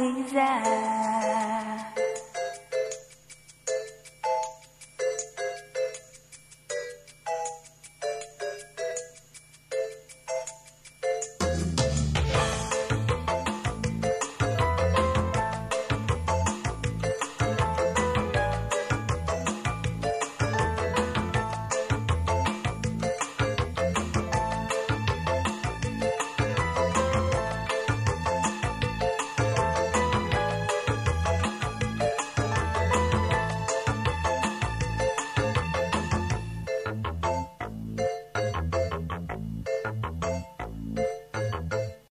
desirar.